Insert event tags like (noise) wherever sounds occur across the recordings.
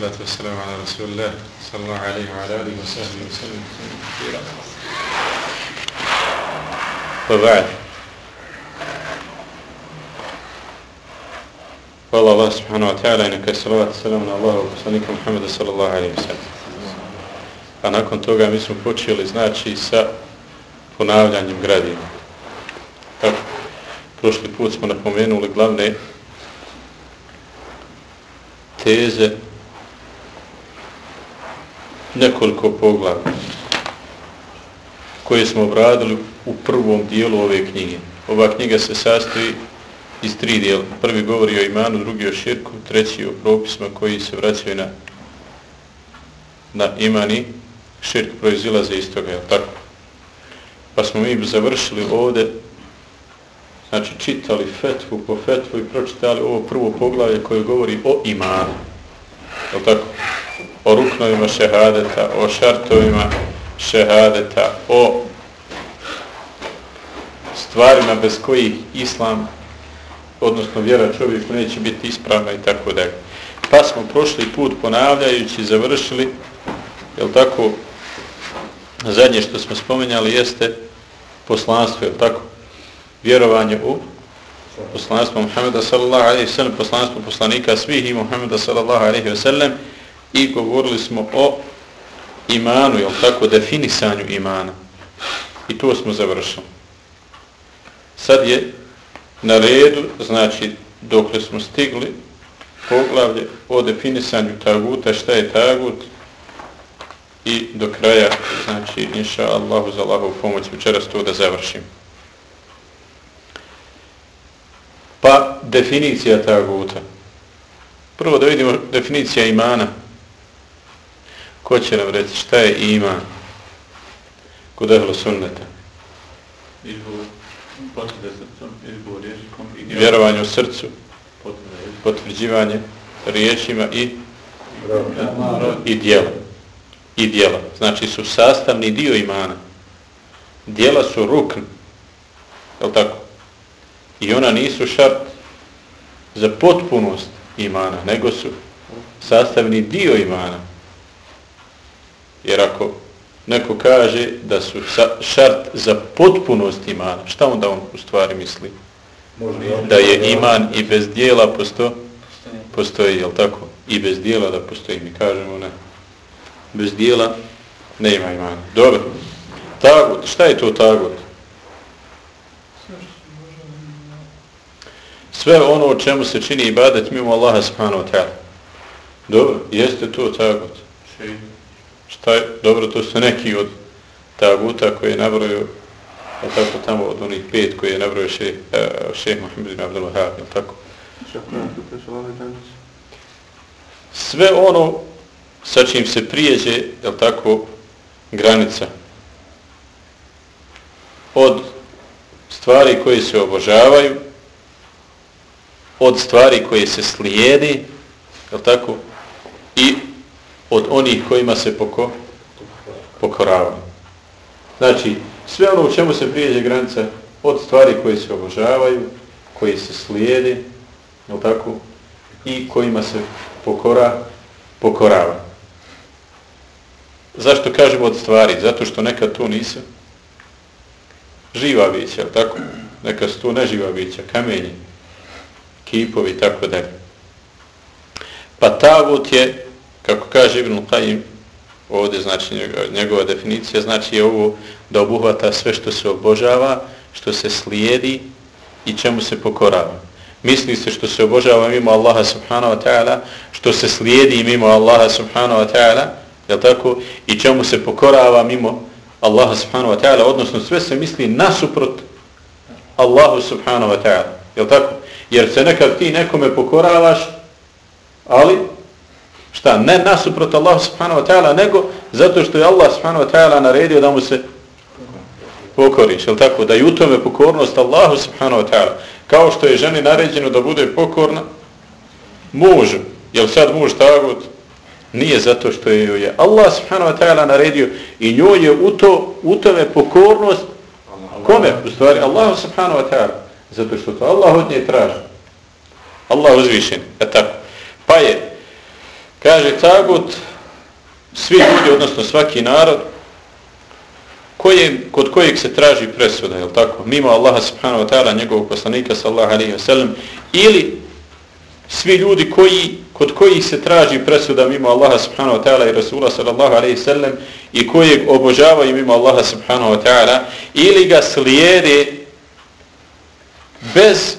الصلاة والسلام على رسول الله صلى الله عليه وعلى آله وصحبه وسلم كثيرا وبعد والله الله سبحانه وتعالى إنك الصلاة والسلام على الله وصحبه محمد صلى الله عليه وسلم A nakon toga mi smo počeli, znači, sa ponavljanjem gradiva. Tako, prošli put smo napomenuli glavne teze nekoliko poglavlja koje smo obradili u prvom dijelu ove knjige. Ova knjiga se sastoji iz tri dijela. Prvi govori o imanu, drugi o širku, treći o propisima koji se vraćaju na, na imani. Širk proizilaze iz toga, je tako? Pa smo mi završili ovde, znači čitali fetvu po fetvu i pročitali ovo prvo poglavlje koje govori o imanu. Je tako? O ruknovima šehadeta, o šartovima šehadeta, o stvarima bez kojih islam odnosno vjera čovjeku neće biti ispravna i tako dalje. Pa smo prošli put ponavljajući završili, jel tako, zadnje što smo spomenjali jeste poslanstvo, jel tako, vjerovanje u poslanstvo Muhammeda sallallahu alaihi sallam, poslanstvo poslanika svih i Muhammeda sallallahu alaihi sallam i govorili smo o imanu, jel tako, definisanju imana. I to smo završili. Sad je na redu, znači dok smo stigli poglavlje o definisanju taguta, šta je tagut i do kraja, znači inša Allahu za Allahu pomoć večeras to da završim. Pa definicija taguta. Prvo da vidimo definicija imana. Ko će nam reći šta je iman kod ehlo sunneta? Potvrde srcom, izbog riječikom i Vjerovanje u srcu, potvrđivanje riječima i i dijela. I dijela. Znači su sastavni dio imana. Dijela su rukn. Je tako? I ona nisu šart za potpunost imana, nego su sastavni dio imana. Jer ako neko kaže da su šart za potpunost imana, šta onda on u stvari misli? Da je iman i bez dijela posto, postoji, jel tako? I bez dijela da postoji, mi kažemo ne. Bez dijela ne ima imana. Dobro. Tagut, šta je to tagut? Sve ono o čemu se čini ibadet mimo Allaha subhanahu wa ta'ala. Dobro, jeste to tagut? Šta Taj, Dobro, to su neki od taguta koje je nabrojio a tako tamo od onih pet koje je nabrojio e, šeh, uh, šeh Mohamed ibn Abdel Wahab, je tako? Sve ono sa čim se prijeđe, je tako, granica od stvari koje se obožavaju, od stvari koje se slijedi, je tako, i od onih kojima se poko, pokoravaju. Znači, sve ono u čemu se prijeđe granica od stvari koje se obožavaju, koje se slijede, je tako, i kojima se pokora, pokorava. Zašto kažemo od stvari? Zato što nekad to nisu živa bića, tako? Nekad su to neživa bića, kamenje, kipovi i tako dalje. Pa tagut je, kako kaže Ibn Qajim, ovdje znači njegova definicija, znači je ovo da obuhvata sve što se obožava, što se slijedi i čemu se pokorava. Misli se što se obožava mimo Allaha subhanahu wa ta'ala, što se slijedi mimo Allaha subhanahu wa ta'ala, je tako? I čemu se pokorava mimo Allaha subhanahu wa ta'ala, odnosno sve se misli nasuprot Allahu subhanahu wa ta'ala, je tako? Jer se nekad ti nekome pokoravaš, ali šta, ne nasuprot Allahu subhanahu wa ta'ala, nego zato što je Allah subhanahu wa ta'ala naredio da mu se pokoriš, jel tako? Da jutome u tome pokornost Allahu subhanahu wa ta'ala. Kao što je ženi naređeno da bude pokorna mužu. jel sad muž tagut? Nije zato što je joj je. Allah subhanahu wa ta'ala naredio i njoj je u, to, u tome pokornost kome? U stvari Allahu subhanahu wa ta'ala. Zato što to Allah od nje traži. Allah uzvišen. Je tako? Pa je Kaže tagut, svi ljudi, odnosno svaki narod, koje, kod kojeg se traži presuda, je tako? Mimo Allaha subhanahu wa ta'ala, njegovog poslanika sallahu alaihi wa sallam, ili svi ljudi koji, kod kojih se traži presuda mimo Allaha subhanahu wa ta'ala i Rasula sallallahu alaihi wa sallam i kojeg obožavaju mimo Allaha subhanahu wa ta'ala, ili ga slijede bez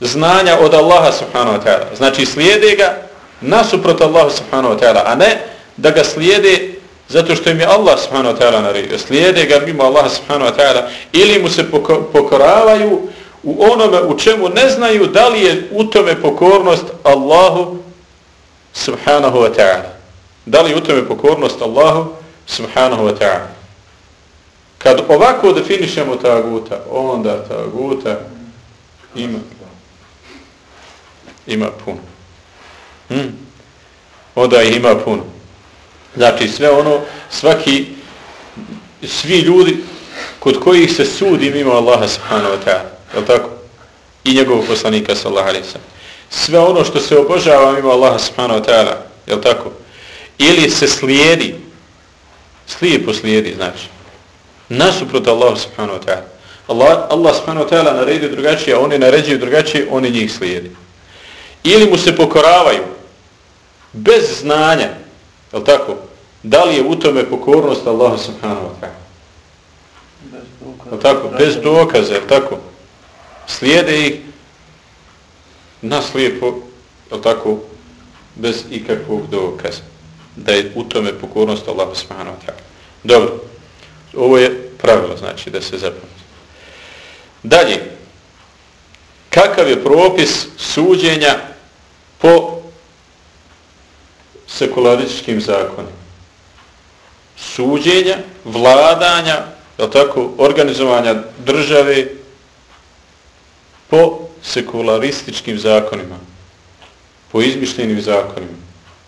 znanja od Allaha subhanahu wa ta'ala. Znači slijede ga nasuprot Allahu subhanahu wa ta'ala, a ne da ga slijede zato što im je Allah subhanahu wa ta'ala naredio. Slijede ga mimo Allaha subhanahu wa ta'ala ili mu se pokoravaju u onome u čemu ne znaju da li je u tome pokornost Allahu subhanahu wa ta'ala. Da li je u tome pokornost Allahu subhanahu wa ta'ala. Kad ovako definišemo taguta, onda taguta ima ima puno. Hmm. Onda ima puno. Znači sve ono, svaki, svi ljudi kod kojih se sudi mimo Allaha subhanahu wa ta'ala, je tako? I njegovog poslanika sallaha alaihi sallam. Sve ono što se obožava mimo Allaha subhanahu wa ta'ala, je tako? Ili se slijedi, slijedi poslijedi, znači, nasuprot Allahu subhanahu wa ta'ala. Allah, Allah subhanahu wa ta'ala naredio drugačije, a oni naređuju drugačije, oni njih slijedi. Ili mu se pokoravaju, bez znanja, Je tako? Da li je u tome pokornost Allahu subhanahu wa ta'ala? Je tako? Bez dokaza, je tako? Slijede ih nas lijepo, je tako? Bez ikakvog dokaza. Da je u tome pokornost Allahu subhanahu wa ta'ala. Dobro. Ovo je pravilo, znači, da se zapamati. Dalje. Kakav je propis suđenja po sekularističkim zakonima. Suđenja, vladanja, je tako, organizovanja države po sekularističkim zakonima, po izmišljenim zakonima.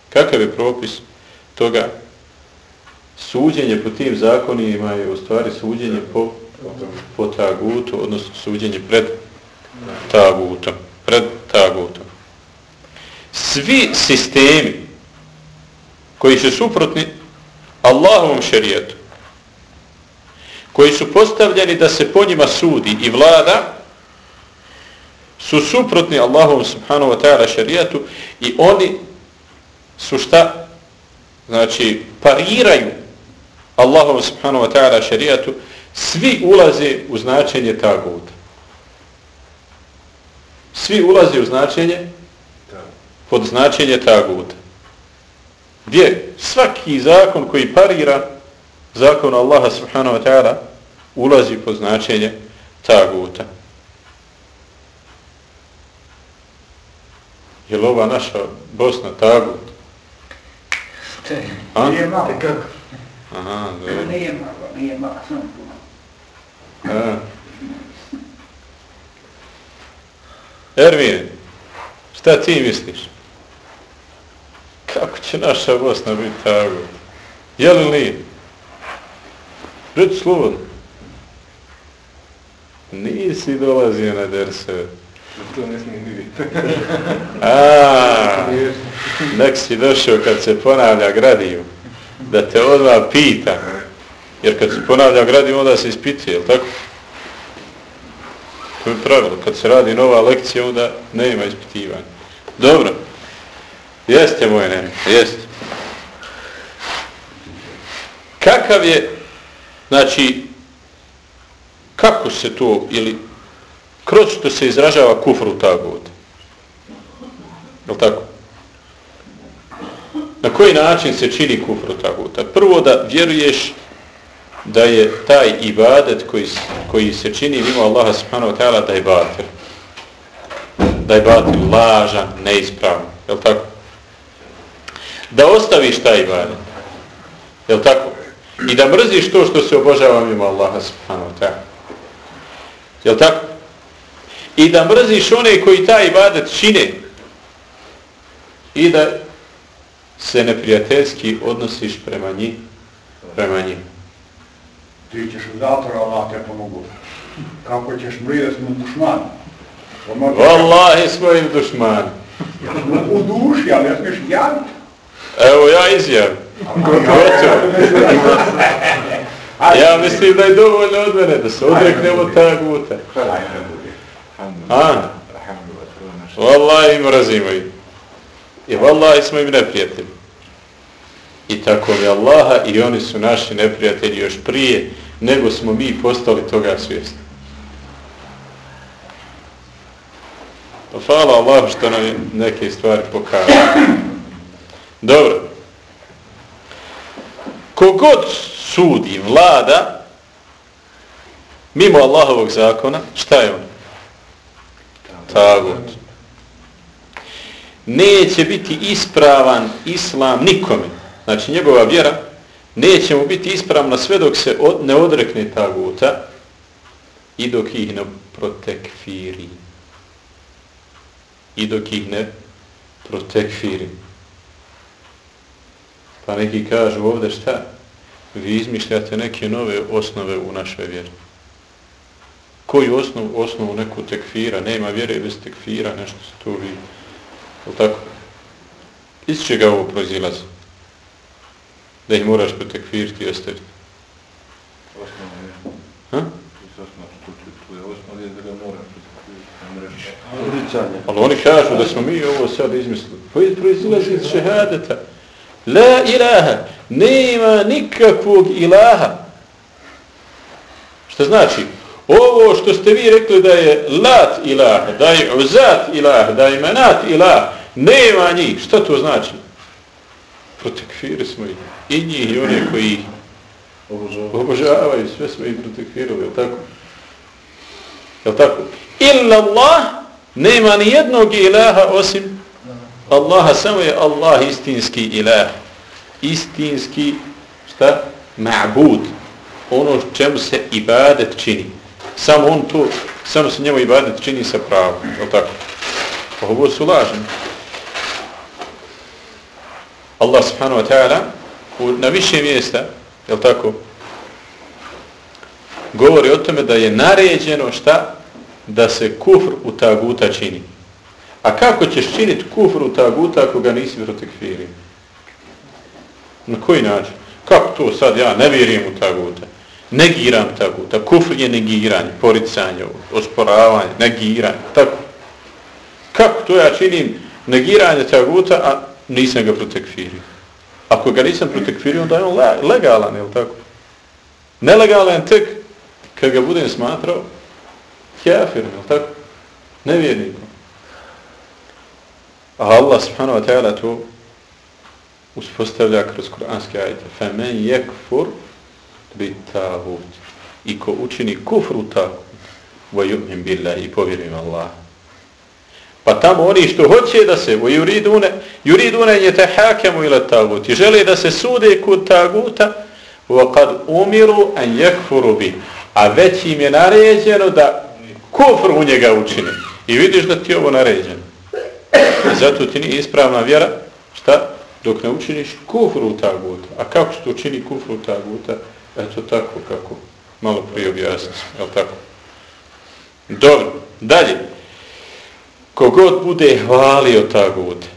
Kakav je propis toga? Suđenje po tim zakonima je u stvari suđenje po, po tagutu, odnosno suđenje pred tagutom. Pred tagutom. Svi sistemi koji su suprotni Allahovom šerijetu, koji su postavljeni da se po njima sudi i vlada, su suprotni Allahovom subhanahu wa ta'ala šerijetu i oni su šta? Znači, pariraju Allahovom subhanahu wa ta'ala šerijetu, svi ulaze u značenje taguta. Svi ulaze u značenje pod značenje taguta. Gdje svaki zakon koji parira zakon Allaha subhanahu wa ta'ala ulazi po značenje taguta. Je li ova naša Bosna tagut? A? Nije malo. Aha, dobro. Nije malo, nije malo, samo puno. Ervin, šta ti misliš? Kako će naša Bosna biti tako? Je li li? Reći slobodno. Nisi dolazio na derse. To ne smijem vidjeti. Aaaa, (laughs) nek si došao kad se ponavlja gradiju, da te odmah pita. Jer kad se ponavlja gradiju, onda se ispituje, je tako? To je pravilo. Kad se radi nova lekcija, onda ne ima ispitivanja. Dobro. Jeste moj ne, jeste. Kakav je, znači, kako se to, ili kroz što se izražava kufru tagut? Je tako? Na koji način se čini kufru taguta? Prvo da vjeruješ da je taj ibadet koji, koji se čini mimo Allaha subhanahu wa ta'ala da je batil. Da je batil lažan, neispravan. Je tako? Da ostaviš taj ibadet. Jel tako? I da mrziš to što se obožava mimo Allaha subhanahu wa ta'ala. Jel tako? I da mrziš one koji taj ibadet čine. I da se neprijateljski odnosiš prema njih. Prema njih. Ti ćeš u zatvor, Allah te pomogu. Kako ćeš mrije smo dušman? Wallahi smo im dušman. U duši, ali ja smiješ javiti. Evo ja izjavim. Gotovo. Ja mislim da je dovoljno od mene da se odreknemo taguta. A? Wallahi im razimo i. I wallahi smo im neprijatelji. I tako je Allaha i oni su naši neprijatelji još prije nego smo mi postali toga svjesni. Pa hvala Allah što nam neke stvari pokazuje. Dobro. Kogod sudi vlada mimo Allahovog zakona, šta je on? Tagut. Neće biti ispravan islam nikome. Znači njegova vjera neće mu biti ispravna sve dok se od, ne odrekne taguta i dok ih ne protekfiri. I dok ih ne protekfiri. Pa neki kažu ovdje šta? Vi izmišljate neke nove osnove u našoj vjeri. Koju osnovu? Osnovu neku tekfira. Nema vjere bez tekfira, nešto se tu vidi. Je tako? Iz čega ovo proizilazi? Da ih moraš protekfiriti i ostaviti. Osnovno je. Ha? Tu je osnovno je da ga moraš Odricanje. Ali oni kažu da smo mi ovo sad izmislili. Koji proizilazi iz šehadeta? La ilaha. Nema nikakvog ilaha. Što znači? Ovo što ste vi rekli da je lat ilaha, da je uzat ilaha, da je menat ilaha, nema njih. Što to znači? Protekfiri smo ih. I njih i one koji ih obožavaju. Sve smo ih protekfirili, je tako? Je tako? Illa Allah nema ni jednog ilaha osim Allaha, samo je Allah istinski ilah. Istinski, šta? Ma'bud. Ono čemu se ibadet čini. Samo on to, samo se njemu ibadet čini sa pravom. Je li tako? Pa ovo su lažni. Allah subhanahu wa ta'ala na više mjesta, je li tako? Govori o tome da je naređeno šta? Da se kufr u taguta čini. A kako ćeš činiti kufru taguta ako ga nisi protekfirio? Na koji način? Kako to sad ja ne vjerujem u taguta? Negiram taguta. Kufr je negiranje, poricanje, osporavanje, negiranje. Tako. Kako to ja činim negiranje taguta, a nisam ga protekfirio? Ako ga nisam protekfirio, onda je on legalan, je li tako? Nelegalan tek kad ga budem smatrao kjafirom, je li tako? Nevjernikom. A Allah subhanahu wa ta'ala tu uspostavlja kroz kur'anske ajte. Femen yekfur bi tahut. I ko učini kufru tahut. Wa yu'min billahi i povjerim Allah. Pa tamo oni što hoće da se u juridune, juridune je te hakemu. Žele da se sude kod taguta wa kad umiru an yekfuru bi. A već im je naređeno da kufru u njega učine. I vidiš da ti je ovo naređeno. Zato ti nije ispravna vjera, šta? Dok ne učiniš kufru taguta. A kako se to učini kufru taguta? Eto tako kako malo prije objasnim. Je tako? Dobro, dalje. Kogod bude hvalio tagute,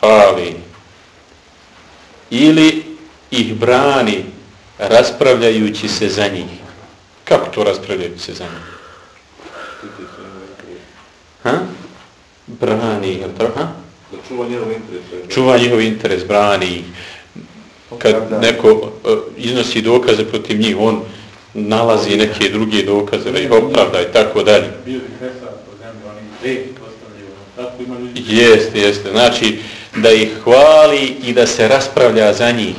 fali, ili ih brani raspravljajući se za njih. Kako to raspravljajući se za njih? Ha? Brani, je to? Ha? Čuva njihov interes. Čuva njihov interes, brani. Kad neko uh, iznosi dokaze protiv njih, on nalazi neke druge dokaze, da ih opravda i tako dalje. Jeste, jeste. Znači, da ih hvali i da se raspravlja za njih.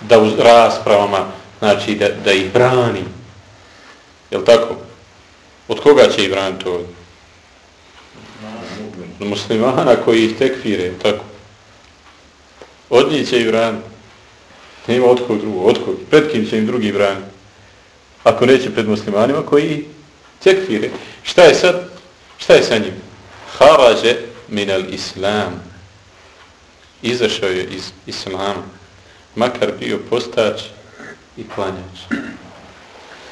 Da u raspravama, znači, da, da ih brani. Je tako? Od koga će ih braniti ovdje? Muslimana koji ih tekfire, tako? Od njih će i vran. Nema od kog drugog, od kog. Pred kim će im drugi vran? Ako neće pred muslimanima koji ih tekfire. Šta je sad? Šta je sa njim? Haraže minel islam. Izašao je iz islama. Makar bio postač i klanjač.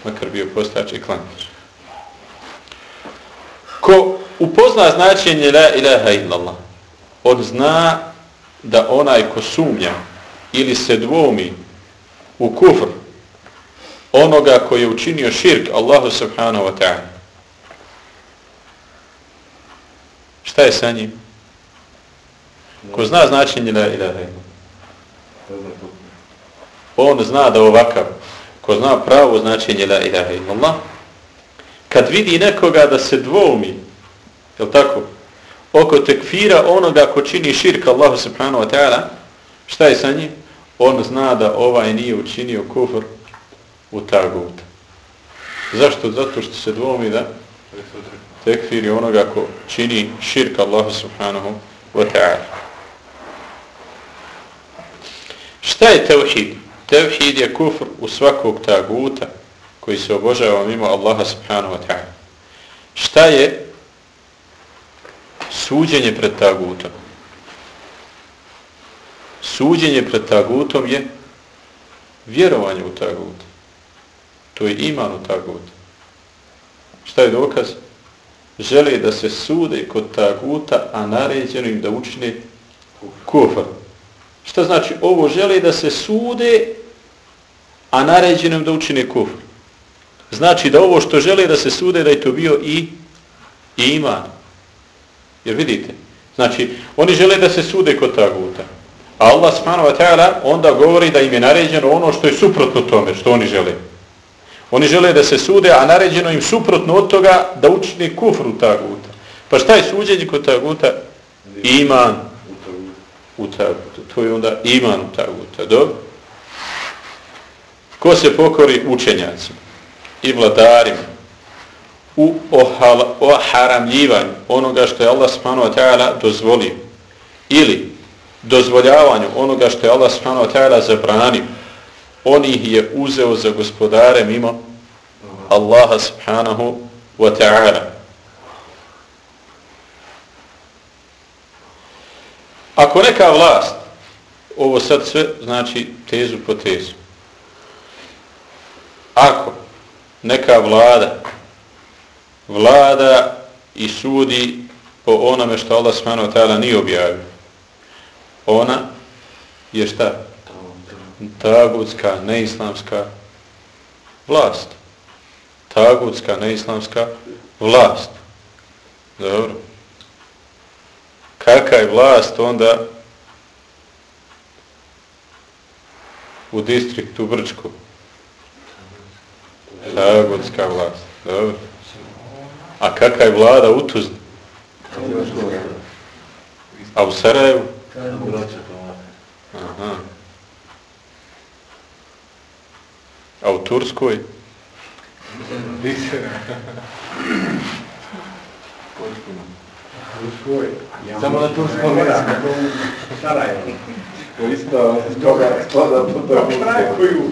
Makar bio postač i klanjač. Ko upozna značenje la ilaha illallah on zna da onaj ko sumnja ili se dvomi u kufr onoga koji je učinio širk Allahu subhanahu wa ta'ala. Šta je sa njim? Ko zna značenje la ilaha illallah? On zna da ovakav, ko zna pravo značenje la ilaha illallah, kad vidi nekoga da se dvomi, je tako, oko tekfira onoga ko čini širk Allahu subhanahu wa ta'ala, šta je sa njim? On zna da ovaj nije učinio kufr u tagut. Zašto? Zato što se dvomi da tekfir je onoga ko čini širk Allahu subhanahu wa ta'ala. Šta je tevhid? Tevhid je kufr u svakog taguta koji se obožava mimo Allaha subhanahu wa ta'ala. Šta je suđenje pred tagutom? Suđenje pred tagutom je vjerovanje u tagut. To je iman u tagut. Šta je dokaz? Žele da se sude kod taguta, a naređeno im da učine kufr. Šta znači? Ovo žele da se sude, a naređeno im da učine kufr. Znači da ovo što žele da se sude, da je to bio i, i iman. Jer vidite, znači, oni žele da se sude kod taguta. A Allah subhanahu wa ta'ala onda govori da im je naređeno ono što je suprotno tome, što oni žele. Oni žele da se sude, a naređeno im suprotno od toga da učini kufru taguta. Pa šta je suđenje kod taguta? Iman u taguta. To je onda iman u taguta. Dobro? Ko se pokori učenjacima i vladarima u oharamljivanju onoga što je Allah subhanahu wa ta'ala dozvolio ili dozvoljavanju onoga što je Allah subhanahu wa ta'ala zabranio on ih je uzeo za gospodare mimo Allaha subhanahu wa ta'ala. Ako neka vlast, ovo sad sve znači tezu po tezu, ako neka vlada vlada i sudi po onome što Allah subhanahu wa ta'ala nije objavio, ona je šta? tagutska, neislamska vlast. Tagutska, neislamska vlast. Dobro. Kaka je vlast onda u distriktu Brčku? Tagutska vlast. Dobro. A kaka je vlada u Tuzli? A u Sarajevu? Aha. A u Turskoj? Samo na Turskom mjestu. Sarajevo. To isto toga spada po Dok štrajkuju,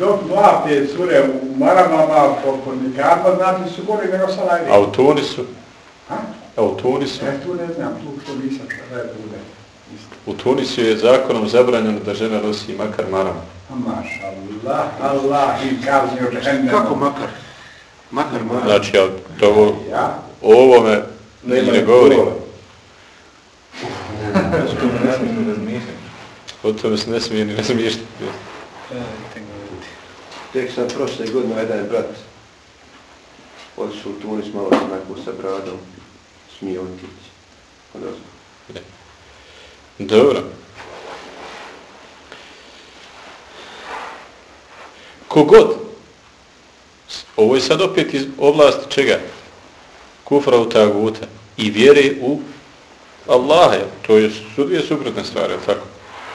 dok mlate cure u maramama po kornikarima, znači su gori nego Sarajevo. A u Tunisu? Ha? A u Tunisu? E, tu ne znam, tu što nisam, Sarajevo bude. U Tunisu je zakonom zabranjeno da žena nosi makar marama. Maša Allah, Allah i kaznio džehennem. Kako makar? Makar makar. Znači, ja to ovo, Ja? o ovome ne, ne govori. O tome se ne smije ni razmišljati. Tek sam prošle godine jedan brat otišao u Tunis malo onako sa bradom, smije otići. Dobro. Kogod, ovo je sad opet iz oblasti čega? Kufra u taguta i vjere u Allaha, to je su dvije suprotne stvari, tako?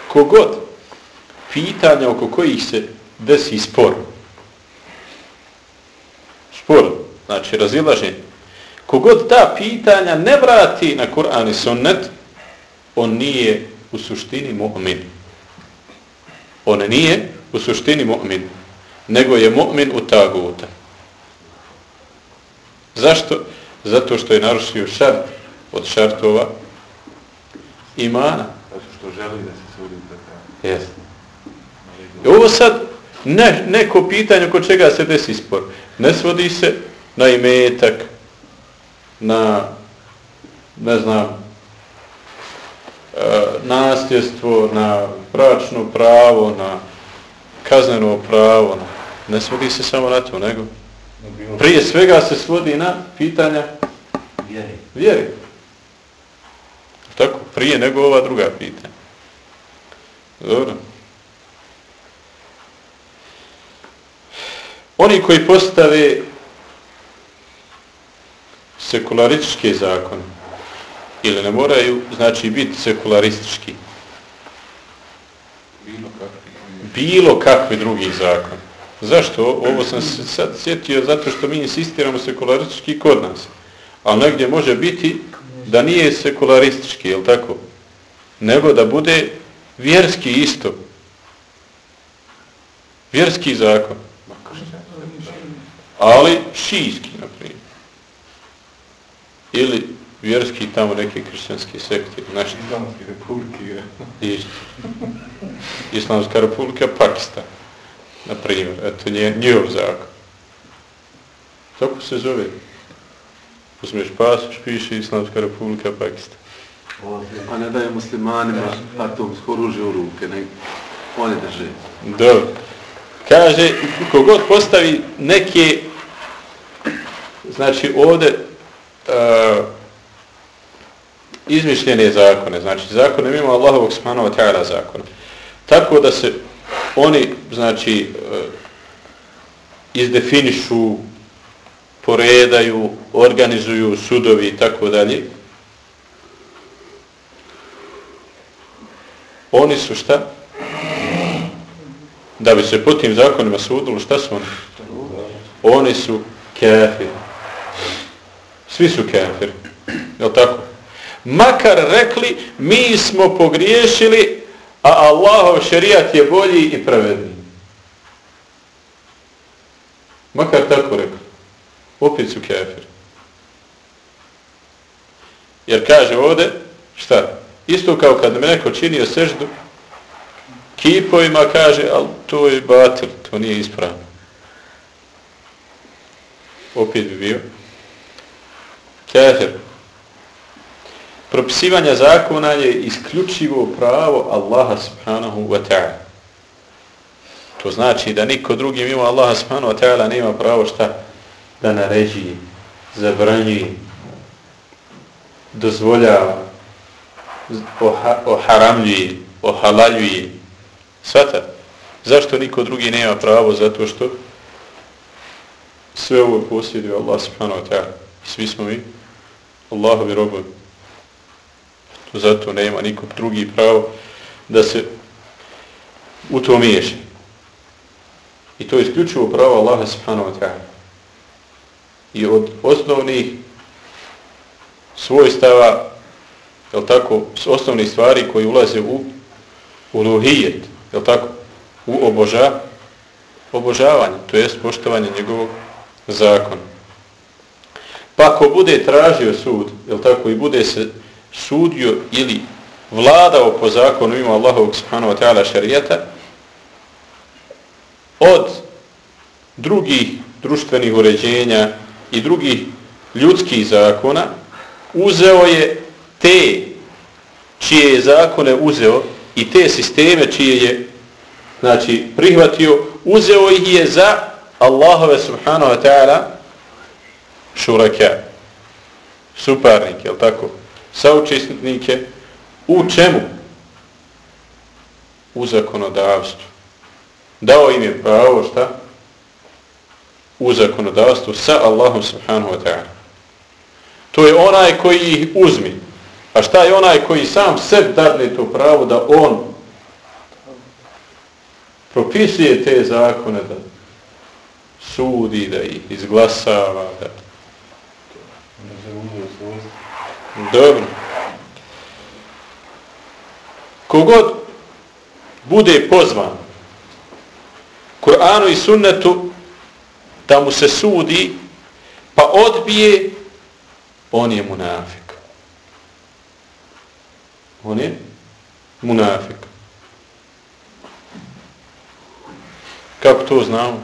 Kogod pitanja oko kojih se desi spor, spor, znači razilaženje, kogod ta pitanja ne vrati na Kur'an i sunnet, on nije u suštini mu'min. On nije u suštini mu'min, nego je mu'min u taguta. Zašto? Zato što je narušio šart od šartova imana. Zato što želi da se sudi tako. Jes. I ovo sad ne, neko pitanje kod čega se desi spor. Ne svodi se na imetak, na, ne znam, nasljedstvo, na bračno pravo, na kazneno pravo, na, ne svodi se samo na to, nego prije svega se svodi na pitanja Vjeri. vjeri. Tako, prije nego ova druga pitanja. Dobro. Oni koji postave sekularističke zakone, ili ne moraju, znači biti sekularistički, Bilo kakvi. bilo kakvi drugi zakon. Zašto? Ovo sam se sad sjetio zato što mi insistiramo sekularistički kod nas. Ali negdje može biti da nije sekularistički, je tako? Nego da bude vjerski isto. Vjerski zakon. Ali šijski, na primjer. Ili vjerski tamo neke kršćanske sekte. Znači, Islamske republike. Isto. Islamska republika Pakistan. Na primjer, eto nje, njihov zakon. Tako se zove. Uzmeš pasoš, piše Islamska republika Pakistan. A ne daje muslimanima atomsko oružje u ruke, ne, oni drže. Dobro. Kaže, kogod postavi neke, znači ovdje, uh, izmišljene zakone, znači zakone mimo Allahovog smanova wa zakona. Tako da se oni, znači, e, izdefinišu, poredaju, organizuju sudovi i tako dalje. Oni su šta? Da bi se po tim zakonima sudilo, šta su oni? Oni su kafiri. Svi su kafiri. Je tako? Makar rekli, mi smo pogriješili, a Allahov šerijat je bolji i pravedniji. Makar tako rekli. Opet su kafiri. Jer kaže ovde, šta? Isto kao kad me neko činio seždu, kipovima kaže, ali to je batil, to nije ispravno. Opet bi bio. Kafir. Propisivanje zakona je isključivo pravo Allaha subhanahu wa ta'ala. To znači da niko drugi mimo Allaha subhanahu wa ta'ala nema pravo šta da naređi, zabranji, dozvoljava, oha, oharamljuje, ohalaljuje. Svata. Zašto niko drugi nema pravo? Zato što sve ovo posjeduje Allah subhanahu wa ta'ala. Svi smo mi Allahovi robovi. Zato nema nikog drugi pravo da se u to miješa. I to je isključivo pravo Allaha subhanahu wa ta'ala. I od osnovnih svojstava, je tako, osnovnih stvari koji ulaze u uluhijet, je tako, u oboža, obožavanje, to jest poštovanje njegovog zakona. Pa ako bude tražio sud, je tako, i bude se sudio ili vladao po zakonu ima Allahovog subhanahu wa ta'ala šarijeta, od drugih društvenih uređenja i drugih ljudskih zakona, uzeo je te čije je zakone uzeo i te sisteme čije je znači prihvatio, uzeo ih je za Allahove subhanahu wa ta'ala šuraka suparnike, je tako? Saučesnike u čemu? U zakonodavstvu. Dao im je pravo šta? U zakonodavstvu sa Allahom subhanahu wa ta'ala. To je onaj koji ih uzmi. A šta je onaj koji sam sebi dadne to pravo da on propisuje te zakone, da sudi, da ih izglasava, da... Dobro. Kogod bude pozvan Kur'anu i sunnetu da mu se sudi pa odbije on je munafik. On je munafik. Kako to znamo?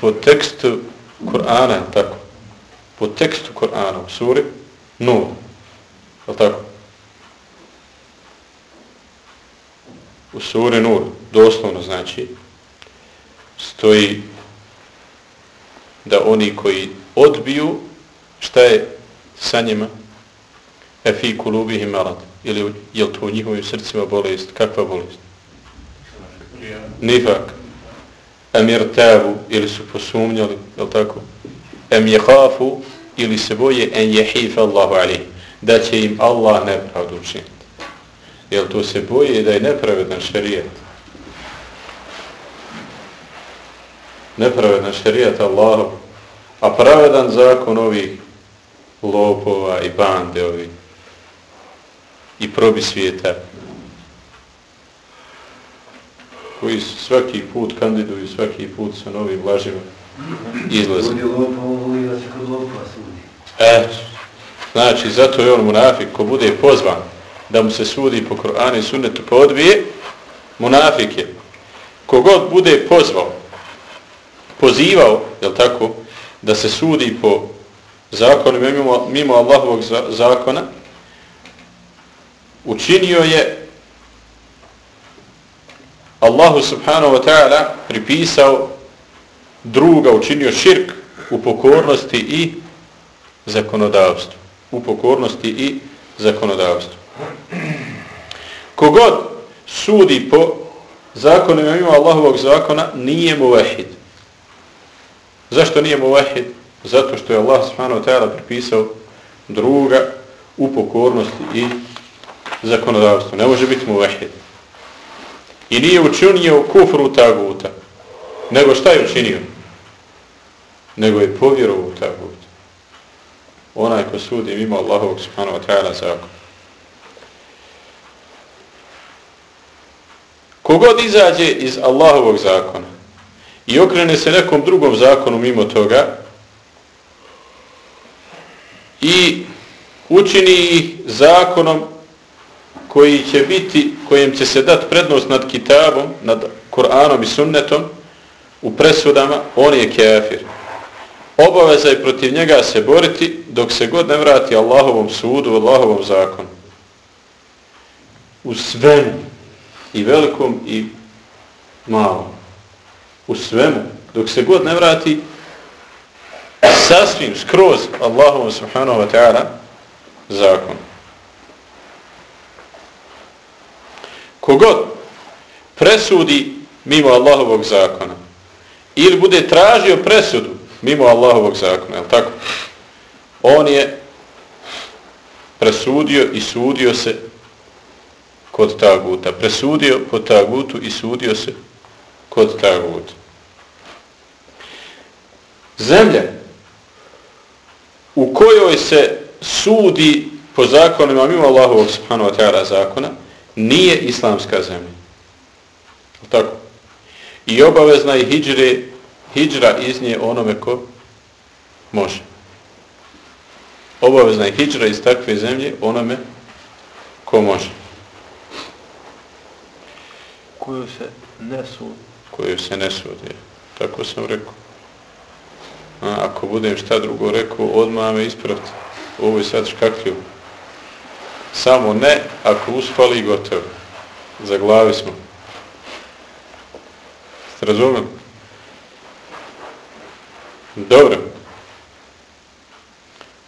Po tekstu Kur'ana, tako. Po tekstu Kur'ana u suri Nur. Jel' tako? U suri Nur, doslovno znači, stoji da oni koji odbiju, šta je sa njima? Efi kulubihim marad. Ili je to u njihovim srcima bolest? Kakva bolest? Nifak. Em tavu ili su posumnjali, je tako? Em jehafu ili se boje en jehif Allahu alih. Da će im Allah nepravdu učiniti. Jel to se boje da je nepravedan šarijet? Nepravedan šarijet Allahu. A pravedan zakon ovih lopova i bande ovih i probi svijeta koji svaki put kandiduju, svaki put sa novim lažima izlaze. E, znači, zato je on munafik, ko bude pozvan da mu se sudi po Koranu i sunnetu, pa odbije, munafik je. Kogod bude pozvao, pozivao, je tako, da se sudi po zakonu mimo, mimo Allahovog zakona, učinio je Allahu subhanahu wa ta'ala pripisao druga, učinio širk u pokornosti i zakonodavstvu. U pokornosti i zakonodavstvu. Kogod sudi po zakonima ima Allahovog zakona, nije mu vahid. Zašto nije mu vahid? Zato što je Allah subhanahu wa ta'ala pripisao druga u pokornosti i zakonodavstvu. Ne može biti mu vahid. I nije učinio kufru taguta. Nego šta je učinio? Nego je povjerovo u tagut. Onaj ko sudi mimo Allahovog subhanahu wa ta'ala zakon. Kogod izađe iz Allahovog zakona i okrene se nekom drugom zakonu mimo toga i učini ih zakonom koji će biti, kojem će se dati prednost nad kitabom, nad Kur'anom i sunnetom, u presudama, on je kafir. Obaveza je protiv njega se boriti dok se god ne vrati Allahovom sudu, Allahovom zakonu. U svemu, i velikom i malom. U svemu, dok se god ne vrati sasvim, skroz Allahovom subhanahu wa ta'ala zakonu. Kogod presudi mimo Allahovog zakona ili bude tražio presudu mimo Allahovog zakona, je tako? On je presudio i sudio se kod taguta. Presudio po tagutu i sudio se kod taguta. Zemlja u kojoj se sudi po zakonima mimo Allahovog subhanahu wa ta'ala zakona, nije islamska zemlja. Tako. I obavezna je hijđre, hijđra iz nje onome ko može. Obavezna je hijđra iz takve zemlje onome ko može. Koju se ne sudi. Koju se ne sudi. Tako sam rekao. A, ako budem šta drugo rekao, odmah me ispraviti. Ovo je sad škakljivo. Samo ne, ako uspali, gotovo. Za glavi smo. Razumem? Dobro.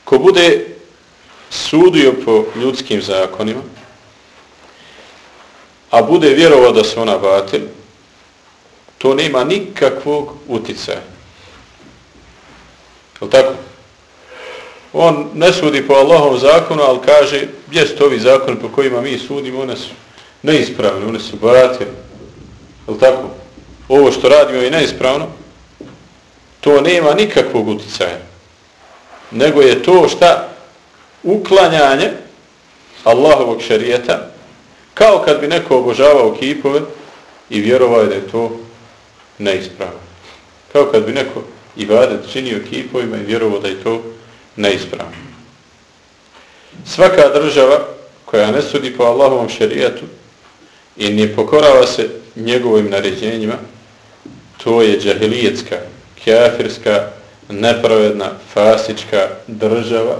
Ko bude sudio po ljudskim zakonima, a bude vjerovao da se ona batil, to nema nikakvog uticaja. Je tako? On ne sudi po Allahom zakonu, ali kaže, gdje su ovi zakoni po kojima mi sudimo, one su neispravne, one su baratje. Je tako? Ovo što radimo je neispravno, to nema nikakvog uticaja. Nego je to šta? Uklanjanje Allahovog šarijeta, kao kad bi neko obožavao kipove i vjerovao da je to neispravno. Kao kad bi neko i činio kipovima i vjerovao da je to neispravno. Svaka država koja ne sudi po Allahovom šerijatu i ne pokorava se njegovim naređenjima, to je džahilijetska, kafirska, nepravedna, fasička država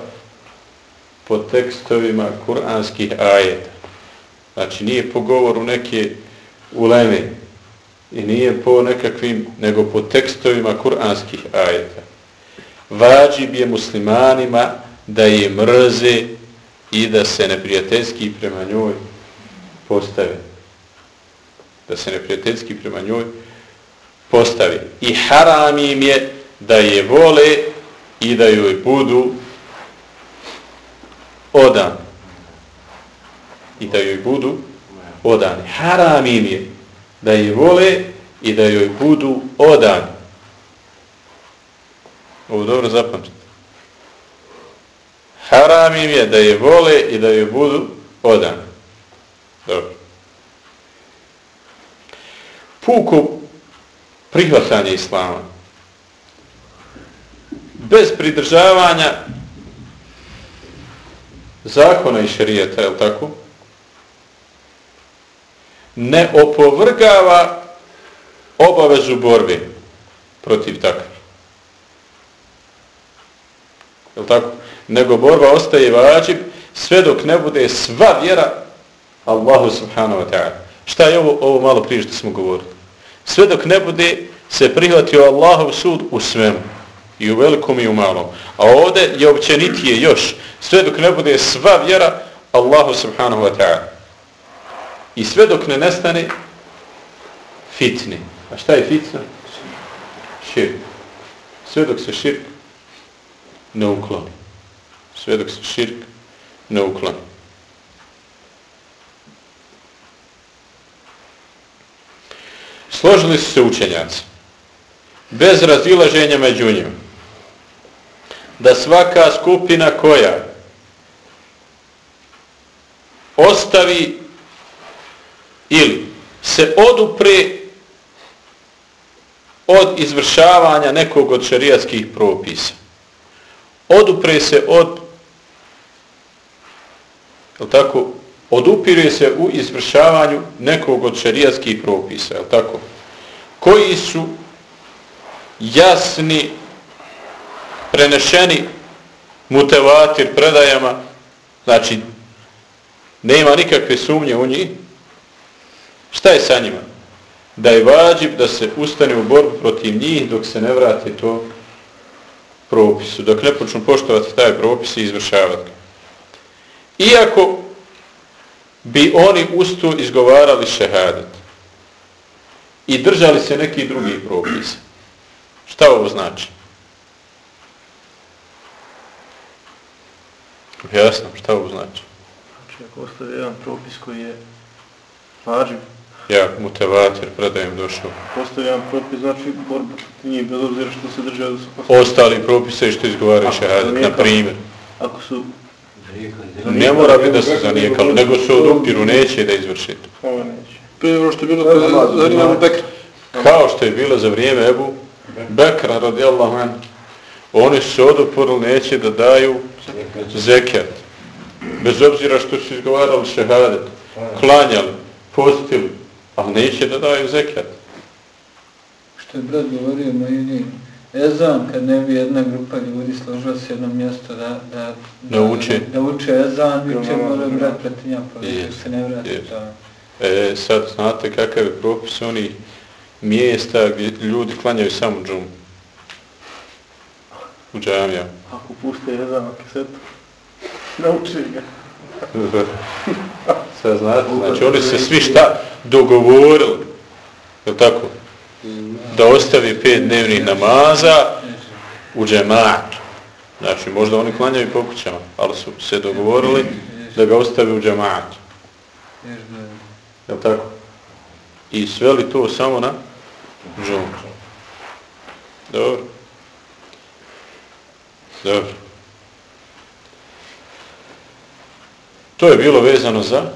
po tekstovima kuranskih ajeta. Znači nije po govoru neke uleme. I nije po nekakvim, nego po tekstovima kuranskih ajeta. Vađib je muslimanima da je mrze i da se neprijateljski prema njoj postave. Da se neprijateljski prema njoj postave. I haram im je da je vole i da joj budu odan. I da joj budu odani. Haram im je da je vole i da joj budu odani. Ovo dobro zapamtite. Haram im je da je vole i da je budu odani. Dobro. Puko prihvatanje islama bez pridržavanja zakona i šerijeta, je tako? Ne opovrgava obavezu borbe protiv takve. Je tako? Nego borba ostaje vađib sve dok ne bude sva vjera Allahu subhanahu wa ta'ala. Šta je ovo, ovo malo prije što smo govorili? Sve dok ne bude se prihvatio Allahov sud u svemu. I u velikom i u malom. A ovdje je općenitije još. Sve dok ne bude sva vjera Allahu subhanahu wa ta'ala. I sve dok ne nestane fitni. A šta je fitna? Širk. Sve dok se širk ne ukloni. Sve dok se širk ne ukloni. Složili su se učenjaci. Bez razilaženja među njima da svaka skupina koja ostavi ili se odupre od izvršavanja nekog od šarijatskih propisa. Odupre se od je tako, odupire se u izvršavanju nekog od šerijatskih propisa, je tako, koji su jasni prenešeni mutevatir predajama, znači nema nikakve sumnje u njih, šta je sa njima? Da je vađib da se ustane u borbu protiv njih dok se ne vrati to propisu, dok ne počnu poštovati taj propis i izvršavati Iako bi oni ustu izgovarali šehadet i držali se neki drugi propis. Šta ovo znači? Jasno, šta ovo znači? Znači, ako ostaje jedan propis koji je vađiv. Ja, mutevatir, predajem došao. Jedan propis, znači, borba nije bez obzira što se država da su postavili. Ostali propise što izgovaraju šehadet, na primjer. Ako su... Ne mora biti da se zanijekalo, nego su od upiru, neće da izvrši to. Ovo neće. Prije ono što je bilo za vrijeme Ebu Bekra. Kao što je bilo za vrijeme Ebu Bekra, radijallahu anhu. Oni su se odoporili, neće da daju zekijat. Bez obzira što su izgovarali šehadet, klanjali, postili, ali neće da daju zekijat. Što je brat govorio mojini, Ezan, kad ne bi jedna grupa ljudi složila se jedno mjesto da, da, da, uče. da, da uče Ezan, uče mora brat pretinja, pa se ne vrati yes. E, sad znate kakav je propis onih mjesta gdje ljudi klanjaju samo džumu u džamija. Ako puste jedan na kasetu, nauči ga. (laughs) Sad znate, znači oni se svi šta dogovorili, je tako? Da ostavi pet dnevnih namaza u džematu. Znači, možda oni klanjaju po kućama, ali su se dogovorili da ga ostavi u džematu. Je tako? I sveli to samo na džumu. Dobro. Dobro. To je bilo vezano za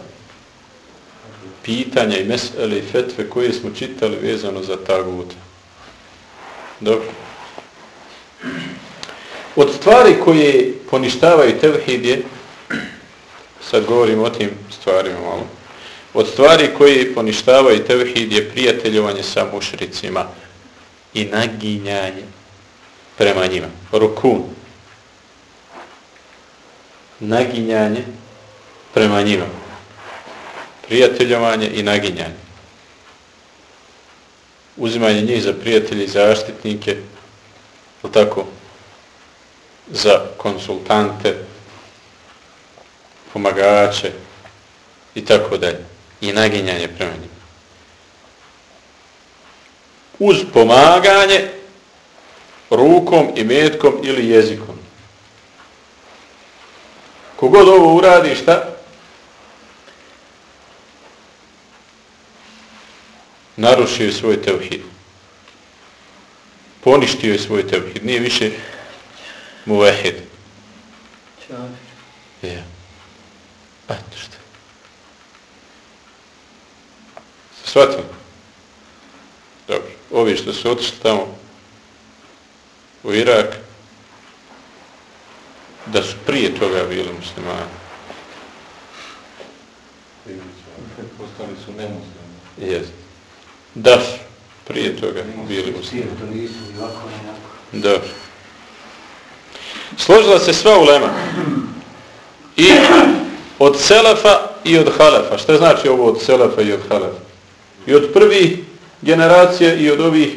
pitanja i mesele i fetve koje smo čitali vezano za tagut. Dobro. Od stvari koje poništavaju tevhid je, sad govorim o tim stvarima malo, od stvari koje poništavaju tevhid je prijateljovanje sa mušricima i naginjanje prema njima. Rukun naginjanje prema njima. Prijateljovanje i naginjanje. uzimanje njih za prijatelji, zaštitnike, ili tako, za konsultante, pomagače i tako dalje. I naginjanje prema njima. Uz pomaganje rukom i metkom ili jezikom. Kogod ovo uradi, šta? Narušio je svoj tevhid. Poništio je svoj tevhid. Nije više muvehid. Ja. Pa, što? Se? Dobro. Ovi što su otišli tamo u Irak, da su prije toga bili muslimani. Postali su nemuslimi. Jest. Da prije toga bili muslimani. Dobro. Složila se sva ulema. I od selefa i od halefa. Šta znači ovo od selefa i od halefa? I od prvih generacija i od ovih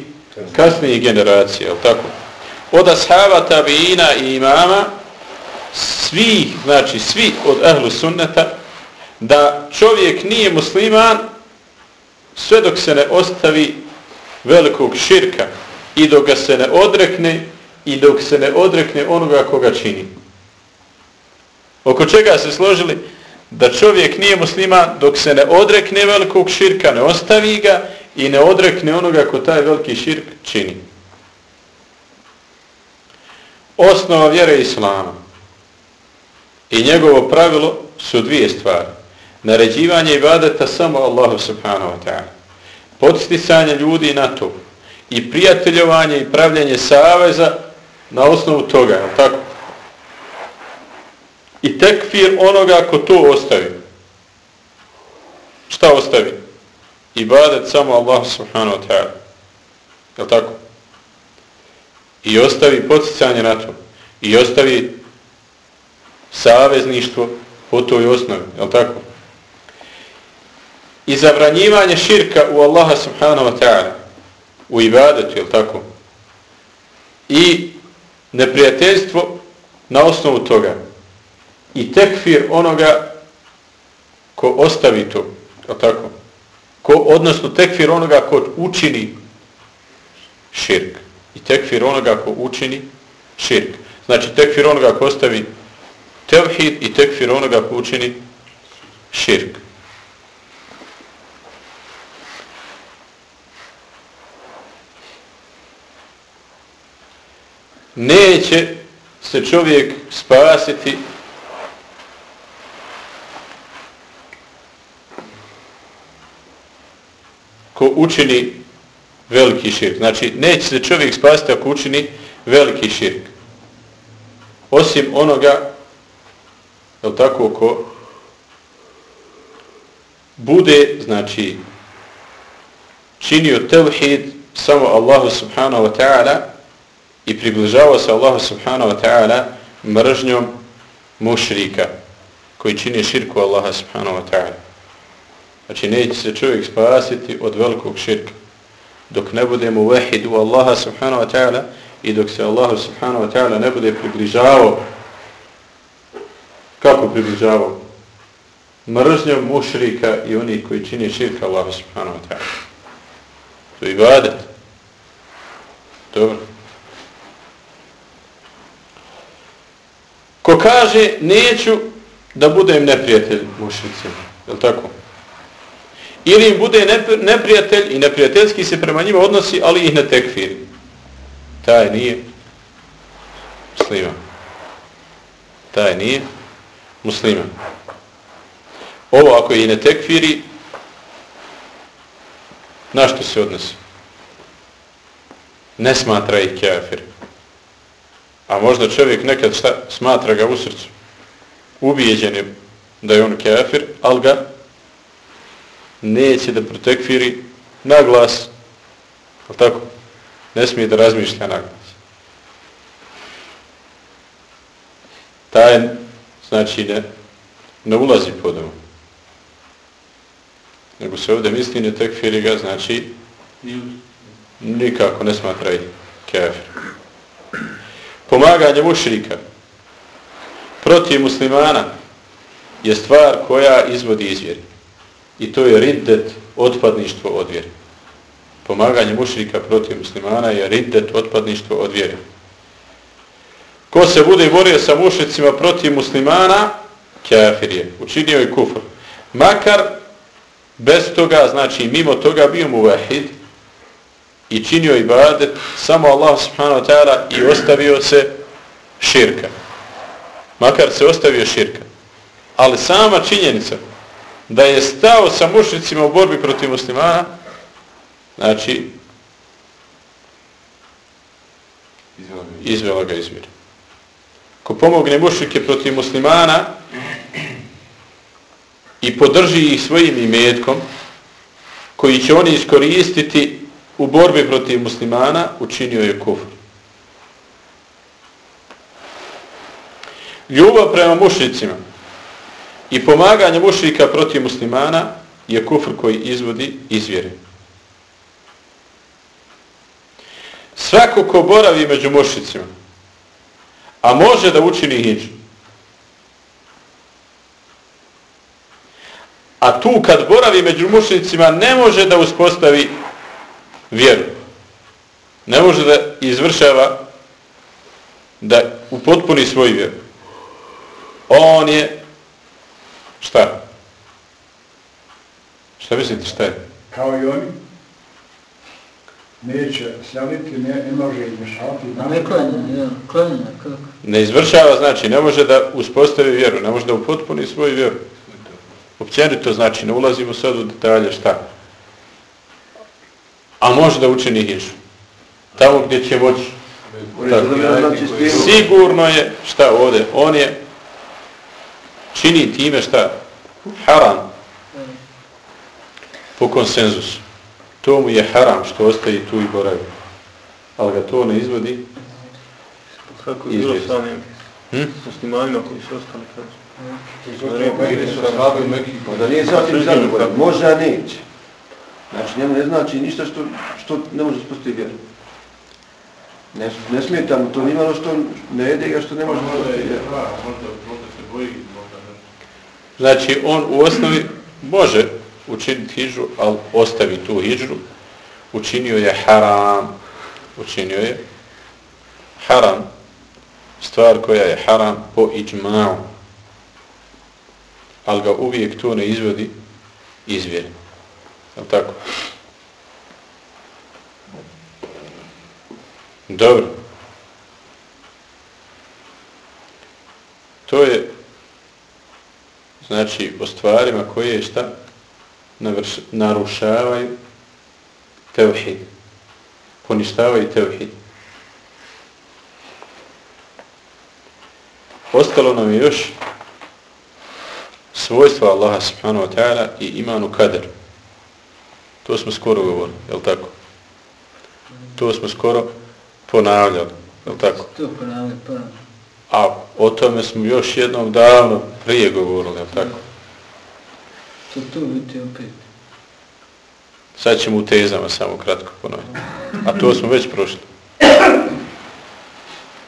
kasnijih generacija, je tako? Od ashaba, tabiina i imama, svi, znači svi od ahlu sunneta, da čovjek nije musliman sve dok se ne ostavi velikog širka i dok ga se ne odrekne i dok se ne odrekne onoga koga čini. Oko čega se složili? Da čovjek nije musliman dok se ne odrekne velikog širka, ne ostavi ga i ne odrekne onoga ko taj veliki širk čini. Osnova vjere Islama i njegovo pravilo su dvije stvari. Naređivanje ibadeta samo Allahu subhanahu wa ta'ala. Podsticanje ljudi na to. I prijateljovanje i pravljanje saveza na osnovu toga. Je tako? I tekfir onoga ko to ostavi. Šta ostavi? Ibadet samo Allahu subhanahu wa ta'ala. Je tako? I ostavi podsticanje na to. I ostavi savezništvo po toj osnovi, je tako? I zabranjivanje širka u Allaha subhanahu wa ta'ala, u ibadetu, jel tako? I neprijateljstvo na osnovu toga. I tekfir onoga ko ostavi to, jel tako? Ko, odnosno tekfir onoga ko učini širk. I tekfir onoga ko učini širk. Znači tekfir onoga ko ostavi tevhid i tekfir onoga ko učini širk. Neće se čovjek spasiti ko učini veliki širk. Znači, neće se čovjek spasiti ako učini veliki širk. Osim onoga je tako, ko bude, znači, činio tevhid samo Allahu subhanahu wa ta'ala i približavao se Allahu subhanahu wa ta'ala mržnjom mušrika koji čini širku Allaha subhanahu wa ta'ala. Znači, neće se čovjek spasiti od velikog širka dok ne bude mu vahid u Allaha subhanahu wa ta'ala i dok se Allahu subhanahu wa ta'ala ne bude približavao kako približavao? Mržnjom mušrika i onih koji čini širka Allahu subhanahu wa ta'ala. To je ibadet. Dobro. Ko kaže, neću da budem neprijatelj mušnicima, Je tako? Ili im bude neprijatelj i neprijateljski se prema njima odnosi, ali ih ne tekfiri. Taj nije musliman. Taj nije musliman. Ovo ako i ne tekfiri, na što se odnosi? Ne smatra ih kafirima. A možda čovjek nekad šta smatra ga u srcu. Ubijeđen je da je on kafir, ali ga neće da protekfiri na glas. Ali tako? Ne smije da razmišlja na glas. Taj znači ne, ne ulazi pod ovo. Nego se ovdje misli ne tekfiri ga, znači nikako ne smatra i kafir. Pomaganje mušrika protiv muslimana je stvar koja izvodi izvjeri. I to je riddet otpadništvo od vjeri. Pomaganje mušrika protiv muslimana je riddet otpadništvo od vjeri. Ko se bude borio sa mušicima protiv muslimana, kafir je, učinio je kufr. Makar bez toga, znači mimo toga bio mu vahid i činio ibadet samo Allah subhanahu wa ta'ala i ostavio se širka. Makar se ostavio širka. Ali sama činjenica da je stao sa mušnicima u borbi protiv muslimana, znači izvela ga izvira ko pomogne mušrike protiv muslimana i podrži ih svojim imetkom koji će oni iskoristiti u borbi protiv muslimana, učinio je kufr. Ljubav prema mušnicima i pomaganje mušika protiv muslimana je kufr koji izvodi izvjere. Svako ko boravi među mušnicima a može da učini hijđu. A tu kad boravi među mušnicima ne može da uspostavi vjeru. Ne može da izvršava da upotpuni svoju vjeru. On je šta? Šta mislite šta je? Kao i oni neće slaviti, ne, ne može izvršavati. Ne klanja, ja, klanja, kako? Ne izvršava, znači, ne može da uspostavi vjeru, ne može da upotpuni svoju vjeru. Općenito znači, ne ulazimo sad u detalje šta. A može da učini hižu. Tamo gdje će moći. Sigurno je, šta ovdje, on je čini time šta? Haram. Po konsenzusu to mu je haram što ostaje tu i boravi. Ali ga to ne izvodi. Kako je bilo sa onim hm? koji su ostali kada Pa da nije zatim zadovoljan, može, a neće. Znači, njemu ne znači ništa što, što ne može spustiti vjeru. Ne, ne smeta mu to nimalo što ne jede ga što ne može spustiti vjeru. Znači, on u osnovi može učiniti hijđu, ali ostavi tu hijđu, učinio je haram, učinio je haram, stvar koja je haram po iđmau, ali ga uvijek to ne izvodi izvjeri. Jel tako? Dobro. To je znači o stvarima koje je šta? navrš, narušavaju tevhid. Poništavaju tevhid. Ostalo nam je još svojstva Allaha subhanahu wa ta'ala i imanu kader. To smo skoro govorili, je tako? To smo skoro ponavljali, je tako? To ponavljali, ponavljali. A o tome smo još jednom davno prije govorili, je tako? To to biti opet. Sad ćemo u tezama samo kratko ponoviti. A to smo već prošli.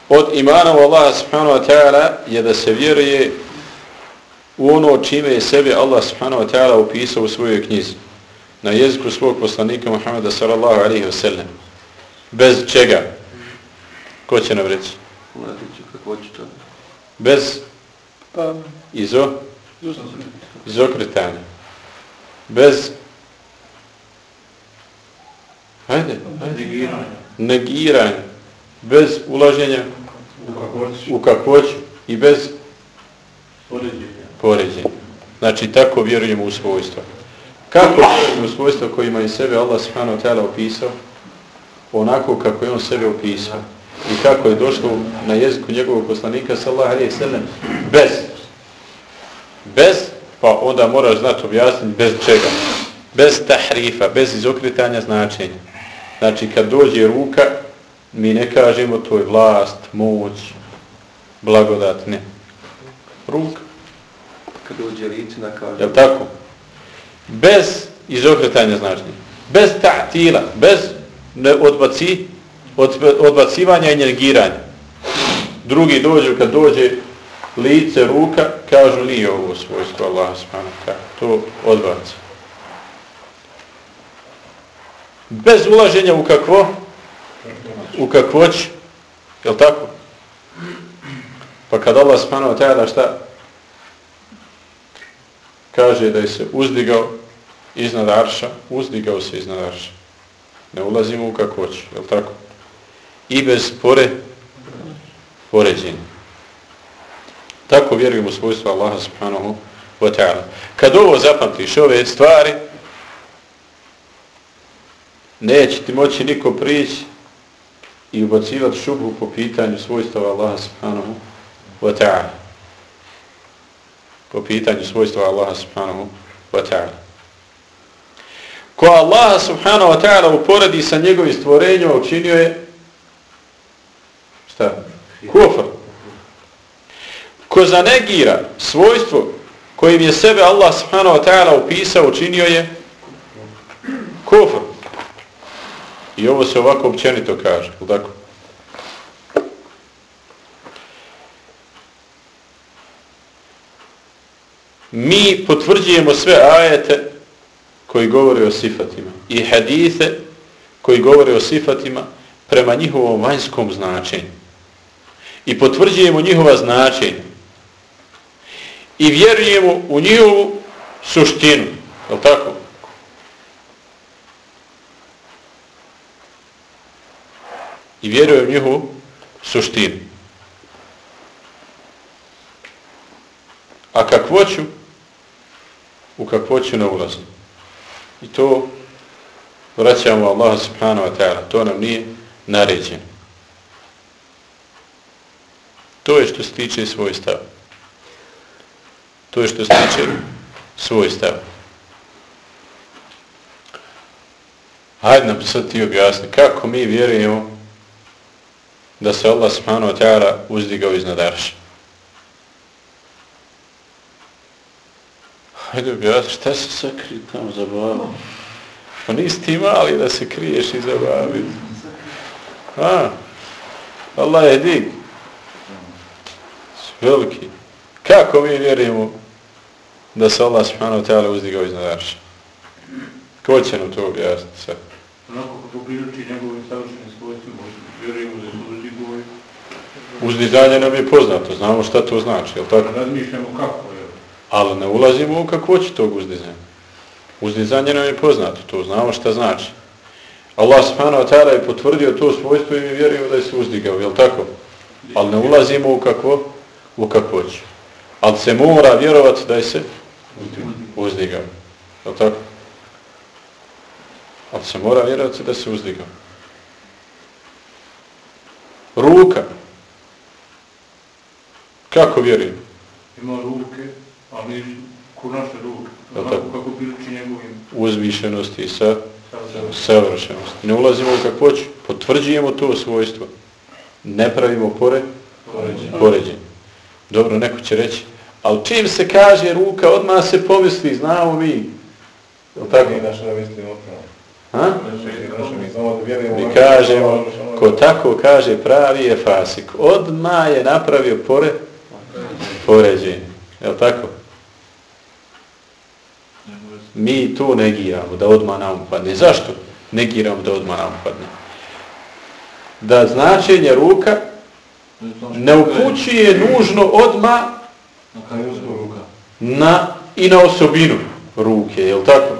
Od imana u Allah subhanahu wa ta'ala je da se vjeruje u ono čime je sebe Allah subhanahu wa ta'ala upisao u svojoj knjizi. Na jeziku svog poslanika Muhammeda sallallahu alaihi wa sallam. Bez čega? Ko će nam reći? Bez izo? izokretanja bez hajde, hajde. negiranja. bez ulaženja u kakvoću i bez poređenja. Znači tako vjerujemo u svojstva. Kako u svojstva kojima je sebe Allah subhanahu wa ta'ala opisao? Onako kako je on sebe opisao. I kako je došlo na jeziku njegovog poslanika sallahu alaihi sallam bez bez pa onda moraš znati objasniti bez čega. Bez tahrifa, bez izokretanja značenja. Znači kad dođe ruka, mi ne kažemo to je vlast, moć, blagodat, ne. Ruka. Kad dođe licina kaže... Jel tako? Bez izokretanja značenja. Bez ta'tila, bez ne odbaci, odbacivanja i negiranja. Drugi dođu, kad dođe lice, ruka, kažu nije ovo svojstvo Allah subhanahu ta'ala. To odbaci. Bez ulaženja u kakvo? U kakvoć. Je tako? Pa kad Allah subhanahu wa ta'ala šta? Kaže da je se uzdigao iznad arša, uzdigao se iznad arša. Ne ulazimo u kakvoć, je tako? I bez pore, poređenja. Tako vjerujemo svojstvo Allaha subhanahu wa ta'ala. Kad ovo zapamtiš, ove stvari, neće ti moći niko prići i ubacivati šubu po pitanju svojstva Allaha subhanahu wa ta'ala. Po pitanju svojstva Allaha subhanahu wa ta'ala. Ko Allaha subhanahu wa ta'ala uporedi sa njegovim stvorenjom, učinio je šta? Kufr. Ko zanegira svojstvo kojim je sebe Allah subhanahu wa ta'ala upisao, učinio je kufr. I ovo se ovako općenito kaže, tako? Mi potvrđujemo sve ajete koji govore o sifatima i hadise koji govore o sifatima prema njihovom vanjskom značenju. I potvrđujemo njihova značenja. I vjerujemo u njihovu suštinu. Je li tako? I vjerujemo u njihovu suštinu. A kakvoću? U kakvoću na ulazu. I to vraćamo Allah subhanahu wa ta'ala. To nam nije naređeno. To je što se tiče svoj stav. To je što se tiče svoj stav. Hajde nam sad ti objasni kako mi vjerujemo da se Allah subhanahu wa ta'ala uzdigao iznad arša. Hajde objasni šta se sakri tamo za babu. Pa nisi ti mali da se kriješ iza babi. A, Allah je dig. Veliki. Kako mi vjerujemo da se Allah subhanahu ta'ala uzdigao iznad arša? Ko će nam to objasniti sad? Onako kako priruči njegovim savršenim svojstvima, vjerujemo da se uzdigao Uzdizanje nam je poznato, znamo šta to znači, je li tako? Razmišljamo kako je. Ali ne ulazimo u kakvoći tog uzdizanja. Uzdizanje nam je poznato, to znamo šta znači. Allah subhanahu wa ta'ala je potvrdio to svojstvo i mi vjerujemo da je se uzdigao, je tako? Ali ne ulazimo u kakvo, u kakvoći. Ali se mora vjerovati da je se uzdigao. jel tako? Ali se mora vjerovati da se uzdigao. Ruka. Kako vjerujem? Ima ruke, ali ko naše ruke. Kako biluči njegovim... Uzvišenosti i sa savršenosti. Ne ulazimo u kakvoću, potvrđujemo to svojstvo. Ne pravimo pore, poređenje. Dobro, neko će reći, ali čim se kaže ruka, odmah se pomisli, znamo mi. Je tako? Nije naša mislimo Ha? Mi kažemo, ko tako kaže pravi je fasik. Odmah je napravio pore, poređenje. Je tako? Mi to negiramo, da odmah nam upadne. Zašto negiramo da odmah nam upadne? Da značenje ruka ne upućuje nužno odmah na, i na osobinu ruke, je tako?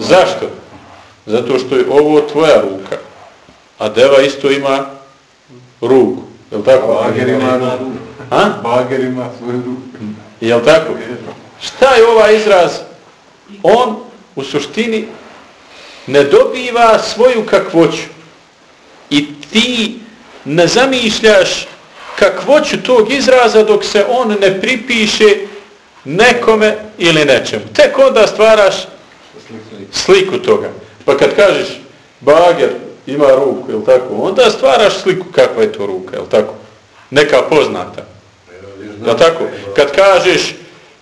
Zašto? Zato što je ovo tvoja ruka, a deva isto ima ruku, je tako? Bager ima ruku. A? Bager ima svoju ruku. Je tako? Šta je ovaj izraz? On u suštini ne dobiva svoju kakvoću i ti ne zamišljaš kakvoću tog izraza dok se on ne pripiše nekome ili nečemu. Tek onda stvaraš sliku toga. Pa kad kažeš bager ima ruku, je tako? Onda stvaraš sliku kakva je to ruka, je tako? Neka poznata. Je tako? Kad kažeš,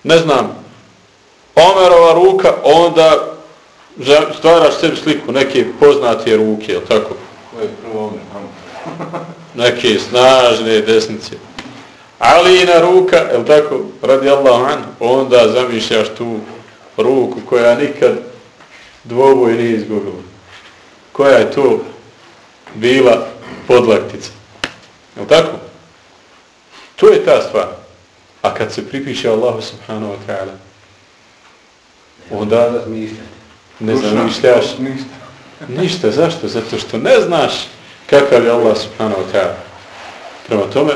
ne znam, Omerova ruka, onda stvaraš sebi sliku neke poznate ruke, je tako? Ko je prvo Omer? (laughs) Neke snažne desnice. Ali i na ruka, je tako, radi Allah an, onda zamišljaš tu ruku koja nikad dvoboj nije izgubila. Koja je to bila podlaktica. Je tako? To je ta stvar. A kad se pripiše Allahu subhanahu wa ta'ala, onda ne zamišljaš ništa. Zašto? Zato što ne znaš kakav je Allah subhanahu wa ta'ala. Prema tome,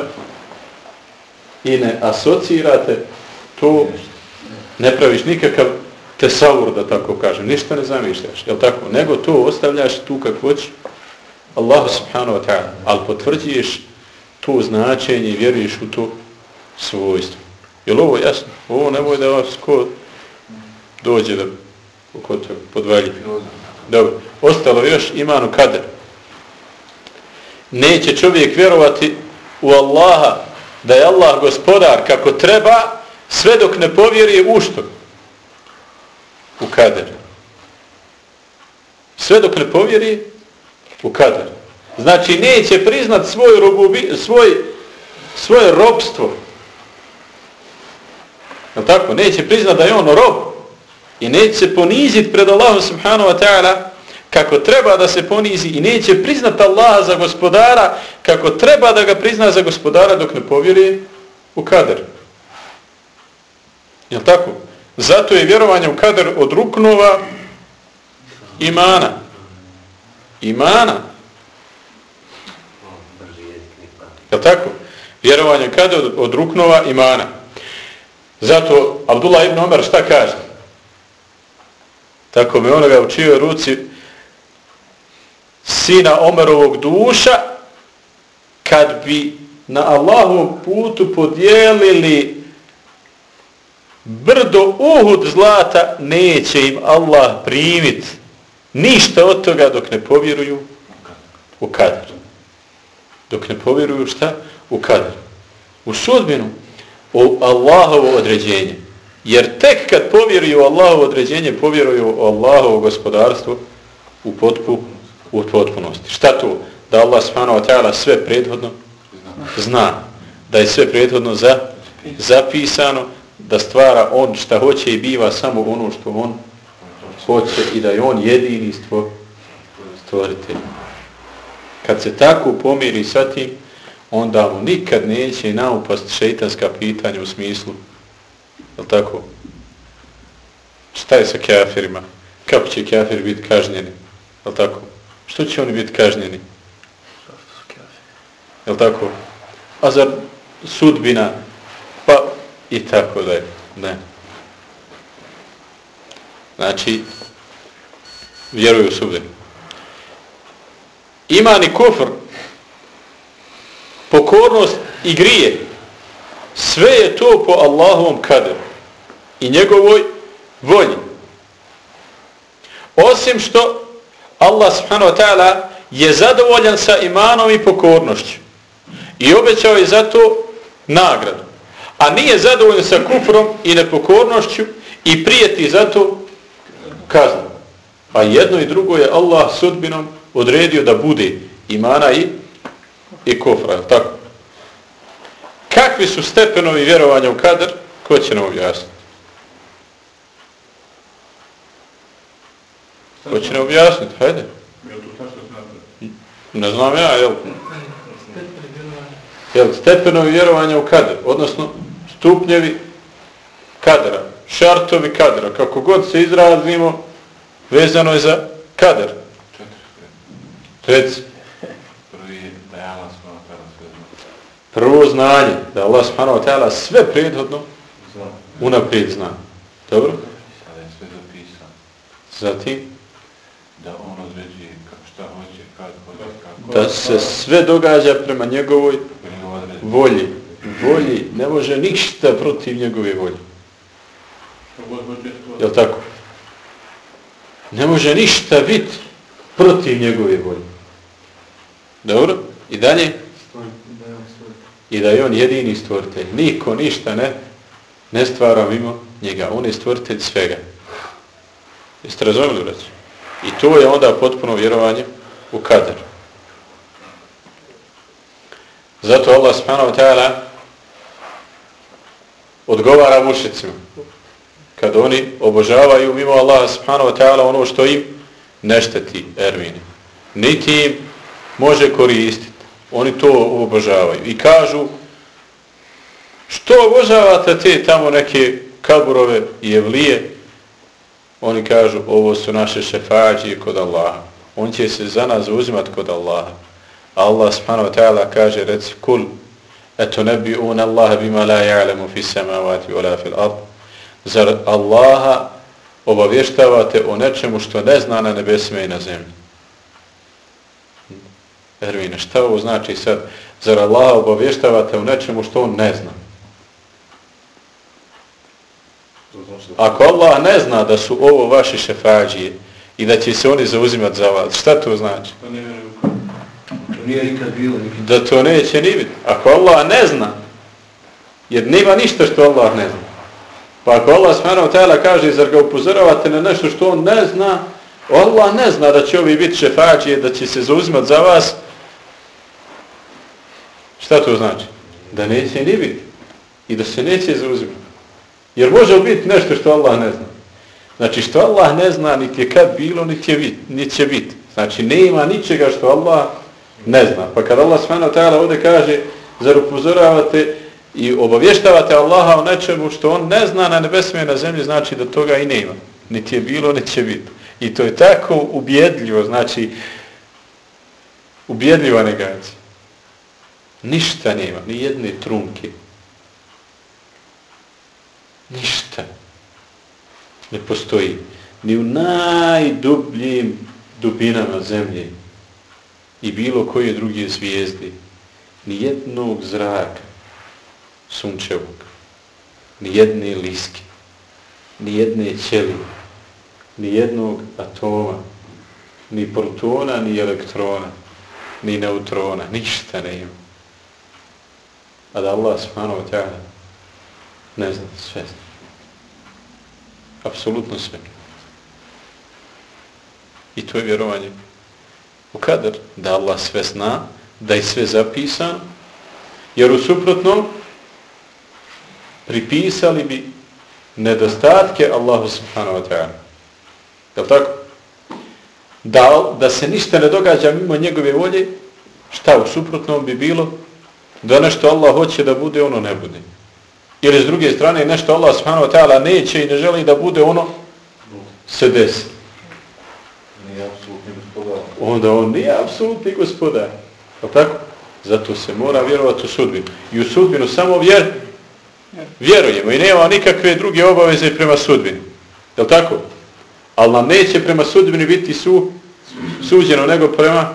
i ne asocirate to, ne praviš nikakav tesavur, da tako kažem, ništa ne zamišljaš, jel tako? Nego to ostavljaš tu kako hoćeš Allahu subhanahu wa ta'ala, ali potvrđuješ to značenje i vjeruješ u to svojstvo. Jel ovo jasno? Ovo nemoj da vas ko dođe da kod toga podvalji. Dobro. Ostalo još imanu kader. Neće čovjek vjerovati u Allaha da je Allah gospodar kako treba sve dok ne povjeri u što? U kader. Sve dok ne povjeri u kader. Znači neće priznat svoj, robubi, svoj, svoje robstvo. Je tako? Neće priznat da je on rob. I neće se ponizit pred Allahom subhanahu wa ta'ala kako treba da se ponizi i neće priznat Allaha za gospodara kako treba da ga prizna za gospodara dok ne povjeri u kader. Je tako? Zato je vjerovanje u kader od ruknova imana. Imana. Je tako? Vjerovanje u kader od ruknova imana. Zato Abdullah ibn Omer šta kaže? Tako mi onoga u čijoj ruci sina Omerovog duša kad bi na Allahovom putu podijelili brdo uhud zlata neće im Allah primit ništa od toga dok ne povjeruju u kadr. dok ne povjeruju šta? U kadr. U sudbinu. U Allahovo određenje. Jer tek kad povjeruju Allahu određenje, povjeruju u Allahovo gospodarstvo u, potpu, u potpunosti. Šta to? Da Allah subhanahu wa ta'ala sve prethodno zna. Da je sve prethodno za, zapisano, da stvara on šta hoće i biva samo ono što on hoće i da je on jedini stvoritelj. Kad se tako pomiri sa tim, onda mu nikad neće naupast šeitanska pitanja u smislu, Jel tako? Šta je sa kafirima? Kako će kafir biti kažnjeni? Jel tako? Što će oni biti kažnjeni? Jel tako? A zar sudbina? Pa i tako da je. Ne. Znači, vjeruju u sudbinu iman i kufr, pokornost i grije, sve je to po Allahovom kaderu i njegovoj volji. Osim što Allah subhanahu wa ta'ala je zadovoljan sa imanom i pokornošću i obećao je za to nagradu. A nije zadovoljan sa kufrom i nepokornošću i prijeti za to kaznu. A jedno i drugo je Allah sudbinom odredio da bude imana i, i kufra. tako? Kakvi su stepenovi vjerovanja u kader? Ko će nam objasniti? Ko će nam objasniti? Hajde. Ne znam ja, jel? Jel, stepenovi vjerovanja u kader, odnosno stupnjevi kadera, šartovi kadera, kako god se izrazimo, vezano je za kader. Reci. Prvo znanje, da Allah subhanahu wa ta'ala sve prethodno unaprijed zna. Dobro? Zatim? Da on određuje šta hoće, kad hoće, kako... Da se sve događa prema njegovoj volji. Volji ne može ništa protiv njegove volje. Je tako? Ne može ništa biti protiv njegove volje. Dobro? I dalje? I da je on jedini stvoritelj. Niko ništa ne, ne stvara mimo njega. On je stvoritelj svega. Jeste razumili reći? I to je onda potpuno vjerovanje u kader. Zato Allah subhanahu wa ta'ala odgovara mušicima. Kad oni obožavaju mimo Allaha subhanahu wa ta'ala ono što im ne šteti ermini. Niti im može koristiti. Oni to obožavaju. I kažu što obožavate te tamo neke kaburove i evlije? Oni kažu ovo su naše šefađije kod Allaha. On će se za nas uzimati kod Allaha. Allah subhanahu wa ta'ala kaže reci kul eto nebi un Allaha bima la ja'lemu fi samavati wa la fil ard. Zar Allaha obavještavate o nečemu što ne zna na nebesima i na zemlji? Ervine, šta ovo znači sad? Zar Allaha obavještavate o nečemu što on ne zna? Ako Allah ne zna da su ovo vaši šefađije i da će se oni zauzimati za vas, šta to znači? Da to neće ni biti. Ako Allah ne zna, jer nima ništa što Allah ne zna. Pa ako Allah smanav tajla kaže, zar ga upozoravate na nešto što on ne zna, Allah ne zna da će ovi biti šefađije, da će se zauzimati za vas, šta to znači? Da neće ni biti. I da se neće zauzimati. Jer može biti nešto što Allah ne zna. Znači što Allah ne zna, niti je kad bilo, niti, je bit, niti će biti. Znači nema ničega što Allah ne zna. Pa kad Allah smano tajala ovdje kaže, zar upozoravate i obavještavate Allaha o nečemu što on ne zna na nebesme na zemlji, znači da toga i nema. Niti je bilo, niti će biti. I to je tako ubjedljivo, znači ubjedljiva negacija. Ništa nema, ni jedne trunke. Ništa. Ne postoji. Ni u najdubljim dubinama zemlje i bilo koje druge zvijezde. Ni jednog zraka sunčevog. Ni jedne liske. Ni jedne ćelije. Ni jednog atoma. Ni protona, ni elektrona. Ni neutrona. Ništa nema. A da Allah subhanahu wa ta'ala ne zna sve. Apsolutno sve. I to je vjerovanje u kader, da Allah sve zna, da je sve zapisan, jer u suprotnom pripisali bi nedostatke Allahu subhanahu wa ta'ala. Je tako? Da, da se ništa ne događa mimo njegove volje, šta u suprotnom bi bilo? Da nešto Allah hoće da bude, ono ne bude. Ili s druge strane nešto Allah subhanahu wa ta'ala neće i ne želi da bude ono se desi. Onda on nije apsolutni gospodar. Pa tako? Zato se mora vjerovati u sudbinu. I u sudbinu samo vjer, vjerujemo i nema nikakve druge obaveze prema sudbini. Je tako? Ali nam neće prema sudbini biti su, suđeno nego prema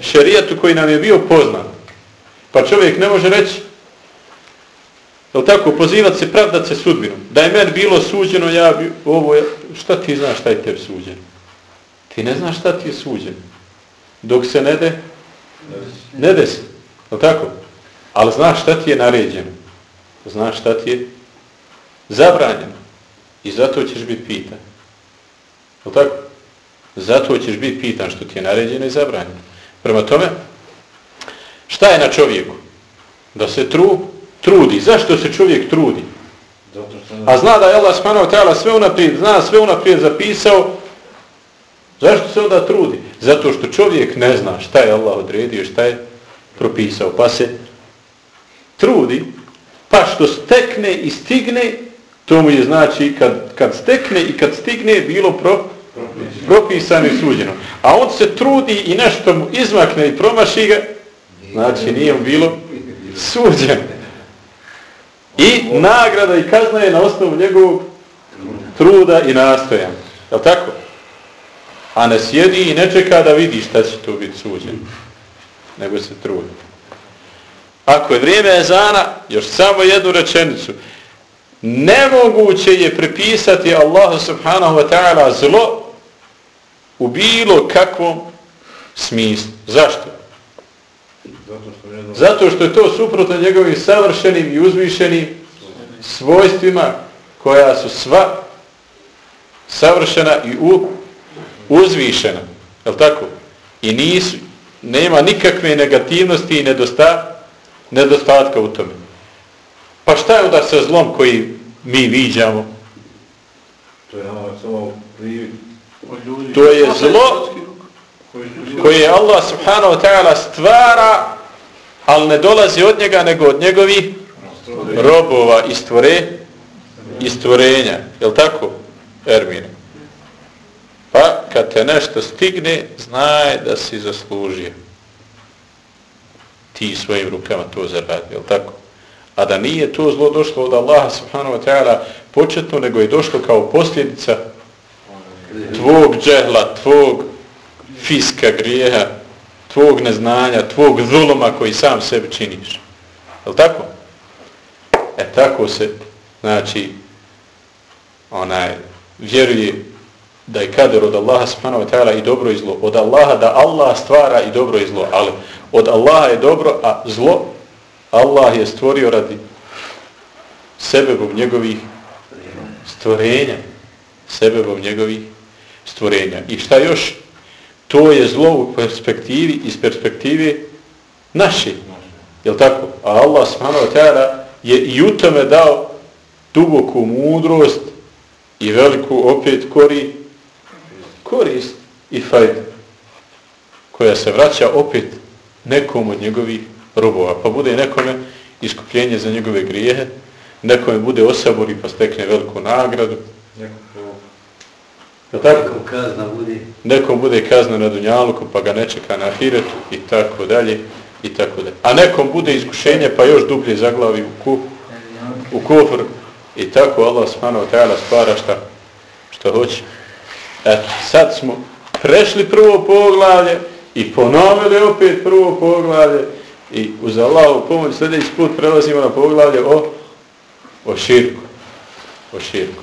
šerijatu koji nam je bio poznat. Pa čovjek ne može reći Je tako? Pozivat se, pravdat se sudbinom. Da je meni bilo suđeno, ja bi, ovo je, šta ti znaš šta je tebi suđeno? Ti ne znaš šta ti je suđeno. Dok se ne de, ne desi. Je tako? Ali znaš šta ti je naređeno. Znaš šta ti je zabranjeno. I zato ćeš biti pitan. Je tako? Zato ćeš biti pitan što ti je naređeno i zabranjeno. Prema tome, šta je na čovjeku? Da se tru, trudi. Zašto se čovjek trudi? A zna da je Allah subhanahu ta'ala sve unaprijed, zna sve unaprijed zapisao. Zašto se onda trudi? Zato što čovjek ne zna šta je Allah odredio, šta je propisao. Pa se trudi, pa što stekne i stigne, to mu je znači kad, kad stekne i kad stigne bilo pro, propisano i suđeno. A on se trudi i nešto mu izmakne i promaši ga, znači nije mu bilo suđeno. I nagrada i kazna je na osnovu njegovog truda i nastojanja. Je tako? A ne sjedi i ne čeka da vidi šta će to biti suđen. Nego se trudi. Ako je vrijeme ezana, još samo jednu rečenicu. Nemoguće je prepisati Allahu subhanahu wa ta'ala zlo u bilo kakvom smislu. Zašto? Zato što je to suprotno njegovim savršenim i uzvišenim svojstvima koja su sva savršena i u, uzvišena. Je tako? I nisu, nema nikakve negativnosti i nedosta, nedostatka u tome. Pa šta je onda sa zlom koji mi viđamo? To je samo privid. To je zlo koje je Allah subhanahu wa ta'ala stvara, ali ne dolazi od njega, nego od njegovih robova i stvore, i stvorenja. Je tako, Ermine? Pa, kad te nešto stigne, znaj da si zaslužio. Ti svojim rukama to zaradi, je tako? A da nije to zlo došlo od Allaha subhanahu wa ta'ala početno, nego je došlo kao posljedica tvog džehla, tvog fiska grijeha, tvog neznanja, tvog zuloma koji sam sebi činiš. Je li tako? E tako se, znači, onaj, vjeruje da je kader od Allaha subhanahu wa ta'ala i dobro i zlo. Od Allaha da Allah stvara i dobro i zlo. Ali od Allaha je dobro, a zlo Allah je stvorio radi sebebom njegovih stvorenja. Sebebom njegovih stvorenja. I šta još? To je zlo u perspektivi, iz perspektive naše. Je tako? A Allah subhanahu wa ta'ala je i u tome dao duboku mudrost i veliku opet kori korist i fajda koja se vraća opet nekom od njegovih robova. Pa bude nekome iskupljenje za njegove grijehe, nekome bude osabori pa stekne veliku nagradu. Nekom kazna bude. Nekom bude kazna na Dunjaluku pa ga ne čeka na Ahiretu i tako dalje. I tako dalje. A nekom bude iskušenje pa još dublje zaglavi u, ku, u kufr i tako Allah subhanahu wa ta'ala stvara šta, šta hoće. Eto, sad smo prešli prvo poglavlje i ponovili opet prvo poglavlje i uz Allahu pomoć sljedeći put prelazimo na poglavlje o, o širku. O širku.